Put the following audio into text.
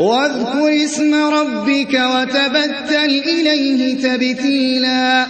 وَاذْكُرِ اسْمَ رَبِّكَ وَتَبَتَّلْ إِلَيْهِ تَبْتِيلًا.